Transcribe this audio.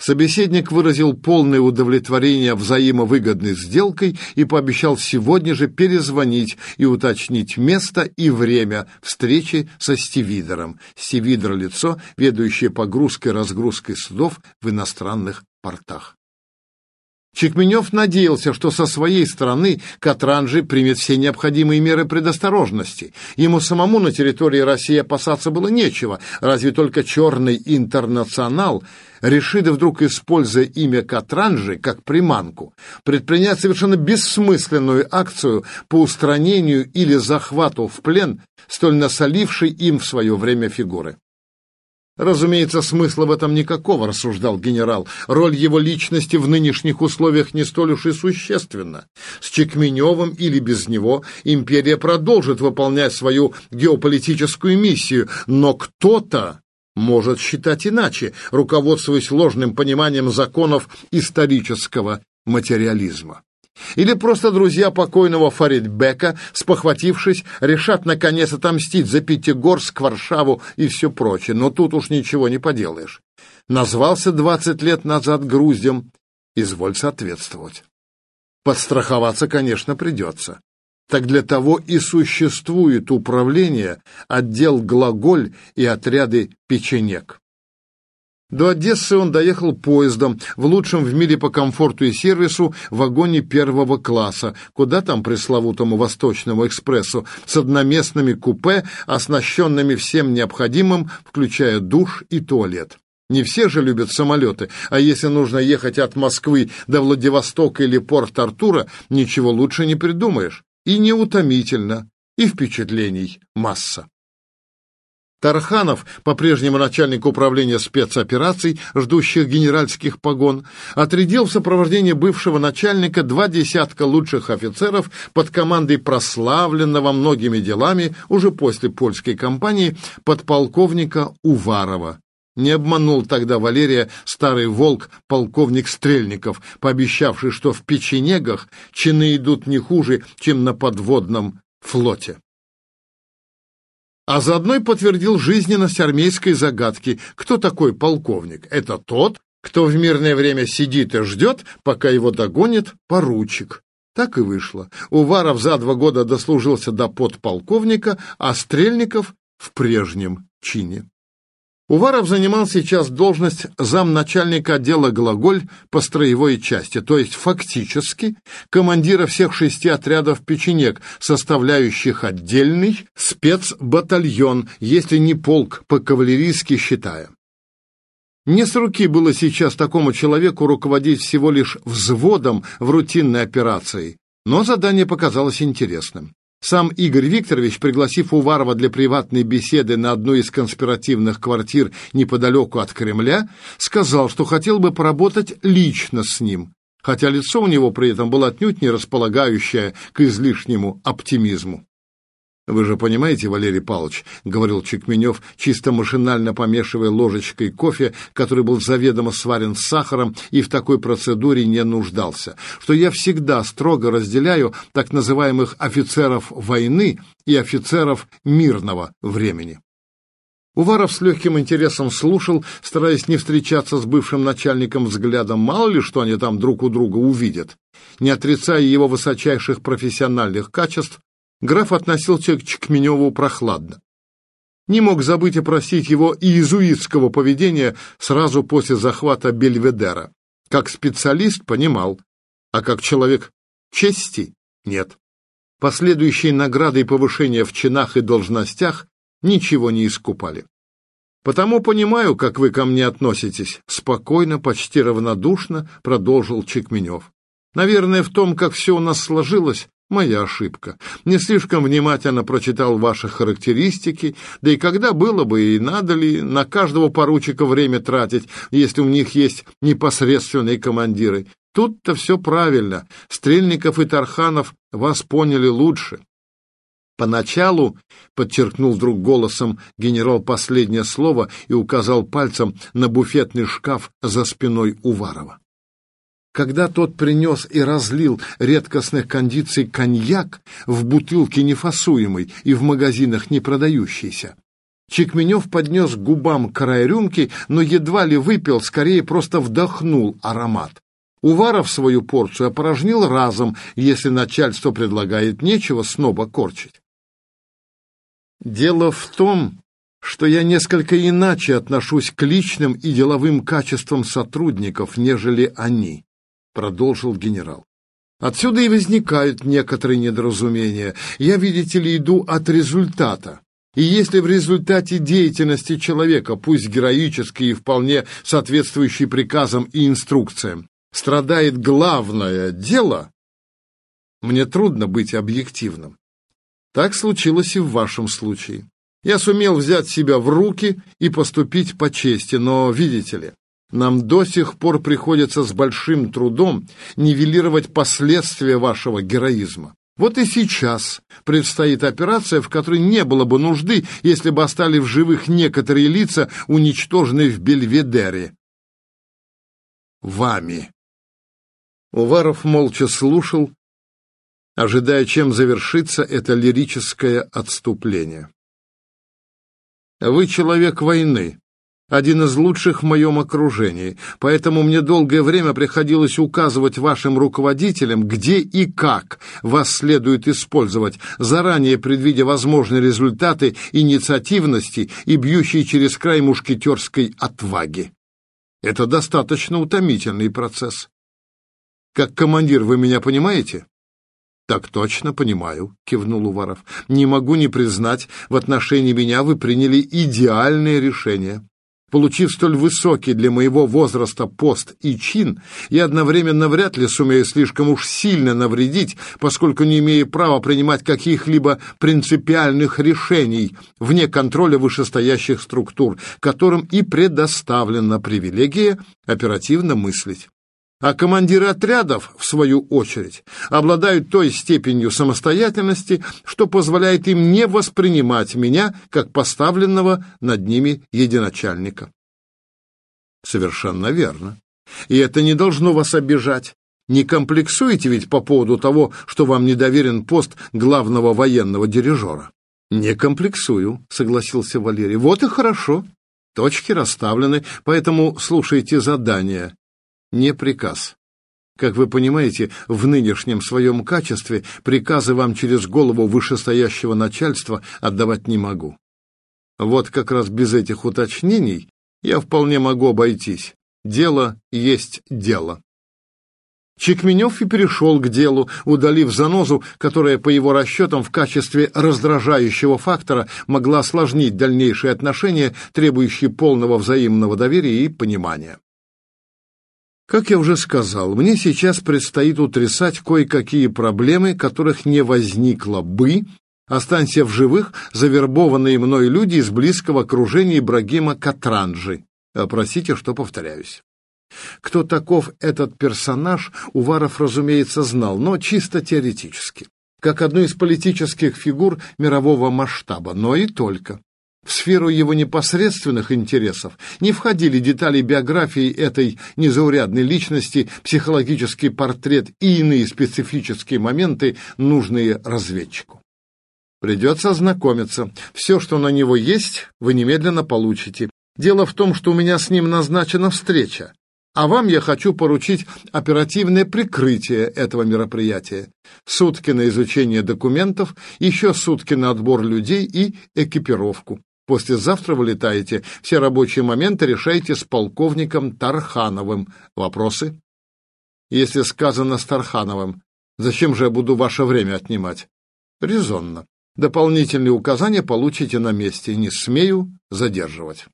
Собеседник выразил полное удовлетворение взаимовыгодной сделкой и пообещал сегодня же перезвонить и уточнить место и время встречи со Стивидером. Стивидер — лицо, ведущее погрузкой-разгрузкой судов в иностранных портах. Чекменев надеялся, что со своей стороны Катранжи примет все необходимые меры предосторожности. Ему самому на территории России опасаться было нечего, разве только черный интернационал решит вдруг, используя имя Катранжи как приманку, предпринять совершенно бессмысленную акцию по устранению или захвату в плен столь насолившей им в свое время фигуры. Разумеется, смысла в этом никакого, рассуждал генерал. Роль его личности в нынешних условиях не столь уж и существенна. С Чекменевым или без него империя продолжит выполнять свою геополитическую миссию, но кто-то может считать иначе, руководствуясь ложным пониманием законов исторического материализма. Или просто друзья покойного Фаридбека, спохватившись, решат наконец отомстить за Пятигорск, Варшаву и все прочее. Но тут уж ничего не поделаешь. Назвался двадцать лет назад груздем, изволь соответствовать. Подстраховаться, конечно, придется. Так для того и существует управление, отдел «Глаголь» и отряды «Печенек». До Одессы он доехал поездом, в лучшем в мире по комфорту и сервису вагоне первого класса, куда там пресловутому Восточному экспрессу, с одноместными купе, оснащенными всем необходимым, включая душ и туалет. Не все же любят самолеты, а если нужно ехать от Москвы до Владивостока или Порт-Артура, ничего лучше не придумаешь. И неутомительно, и впечатлений масса. Тарханов, по-прежнему начальник управления спецопераций, ждущих генеральских погон, отрядил в сопровождении бывшего начальника два десятка лучших офицеров под командой прославленного многими делами уже после польской кампании подполковника Уварова. Не обманул тогда Валерия старый волк, полковник Стрельников, пообещавший, что в печенегах чины идут не хуже, чем на подводном флоте а заодно и подтвердил жизненность армейской загадки. Кто такой полковник? Это тот, кто в мирное время сидит и ждет, пока его догонит поручик. Так и вышло. Уваров за два года дослужился до подполковника, а Стрельников в прежнем чине. Уваров занимал сейчас должность замначальника отдела «Глаголь» по строевой части, то есть фактически командира всех шести отрядов «Печенек», составляющих отдельный спецбатальон, если не полк по-кавалерийски считая. Не с руки было сейчас такому человеку руководить всего лишь взводом в рутинной операции, но задание показалось интересным. Сам Игорь Викторович, пригласив Уварова для приватной беседы на одну из конспиративных квартир неподалеку от Кремля, сказал, что хотел бы поработать лично с ним, хотя лицо у него при этом было отнюдь не располагающее к излишнему оптимизму. «Вы же понимаете, Валерий Павлович, — говорил Чекменев, чисто машинально помешивая ложечкой кофе, который был заведомо сварен с сахаром и в такой процедуре не нуждался, что я всегда строго разделяю так называемых офицеров войны и офицеров мирного времени». Уваров с легким интересом слушал, стараясь не встречаться с бывшим начальником взглядом, мало ли что они там друг у друга увидят. Не отрицая его высочайших профессиональных качеств, граф относился к Чекменеву прохладно. Не мог забыть опросить его иезуитского поведения сразу после захвата Бельведера. Как специалист понимал, а как человек чести нет. Последующие награды и повышения в чинах и должностях ничего не искупали. Потому понимаю, как вы ко мне относитесь. Спокойно, почти равнодушно продолжил Чекменев. Наверное, в том, как все у нас сложилось, Моя ошибка. Не слишком внимательно прочитал ваши характеристики, да и когда было бы и надо ли на каждого поручика время тратить, если у них есть непосредственные командиры. Тут-то все правильно. Стрельников и Тарханов вас поняли лучше. Поначалу, подчеркнул вдруг голосом генерал последнее слово и указал пальцем на буфетный шкаф за спиной Уварова. Когда тот принес и разлил редкостных кондиций коньяк в бутылке нефасуемой и в магазинах не продающийся, Чекменев поднес губам край рюмки, но едва ли выпил, скорее просто вдохнул аромат. Уваров свою порцию опорожнил разом, если начальство предлагает нечего снова корчить. Дело в том, что я несколько иначе отношусь к личным и деловым качествам сотрудников, нежели они, продолжил генерал. Отсюда и возникают некоторые недоразумения. Я, видите ли, иду от результата. И если в результате деятельности человека, пусть героической и вполне соответствующей приказам и инструкциям, страдает главное дело, мне трудно быть объективным. Так случилось и в вашем случае. Я сумел взять себя в руки и поступить по чести, но, видите ли, нам до сих пор приходится с большим трудом нивелировать последствия вашего героизма. Вот и сейчас предстоит операция, в которой не было бы нужды, если бы остались в живых некоторые лица, уничтоженные в Бельведере. Вами. Уваров молча слушал, ожидая, чем завершится это лирическое отступление. Вы человек войны, один из лучших в моем окружении, поэтому мне долгое время приходилось указывать вашим руководителям, где и как вас следует использовать, заранее предвидя возможные результаты инициативности и бьющей через край мушкетерской отваги. Это достаточно утомительный процесс. Как командир вы меня понимаете? «Так точно понимаю», — кивнул Уваров. «Не могу не признать, в отношении меня вы приняли идеальное решение. Получив столь высокий для моего возраста пост и чин, я одновременно вряд ли сумею слишком уж сильно навредить, поскольку не имею права принимать каких-либо принципиальных решений вне контроля вышестоящих структур, которым и предоставлена привилегия оперативно мыслить. А командиры отрядов, в свою очередь, обладают той степенью самостоятельности, что позволяет им не воспринимать меня как поставленного над ними единачальника. Совершенно верно. И это не должно вас обижать. Не комплексуете ведь по поводу того, что вам не доверен пост главного военного дирижера? Не комплексую, согласился Валерий. Вот и хорошо. Точки расставлены, поэтому слушайте задание не приказ. Как вы понимаете, в нынешнем своем качестве приказы вам через голову вышестоящего начальства отдавать не могу. Вот как раз без этих уточнений я вполне могу обойтись. Дело есть дело. Чекменев и перешел к делу, удалив занозу, которая, по его расчетам, в качестве раздражающего фактора могла осложнить дальнейшие отношения, требующие полного взаимного доверия и понимания. Как я уже сказал, мне сейчас предстоит утрясать кое-какие проблемы, которых не возникло бы, останься в живых завербованные мной люди из близкого окружения Ибрагима Катранджи. Э, простите, что повторяюсь. Кто таков этот персонаж, Уваров, разумеется, знал, но чисто теоретически, как одну из политических фигур мирового масштаба, но и только. В сферу его непосредственных интересов не входили детали биографии этой незаурядной личности, психологический портрет и иные специфические моменты, нужные разведчику. Придется ознакомиться. Все, что на него есть, вы немедленно получите. Дело в том, что у меня с ним назначена встреча, а вам я хочу поручить оперативное прикрытие этого мероприятия. Сутки на изучение документов, еще сутки на отбор людей и экипировку. Послезавтра вылетаете. Все рабочие моменты решайте с полковником Тархановым. Вопросы? Если сказано с Тархановым, зачем же я буду ваше время отнимать? Резонно. Дополнительные указания получите на месте. Не смею задерживать.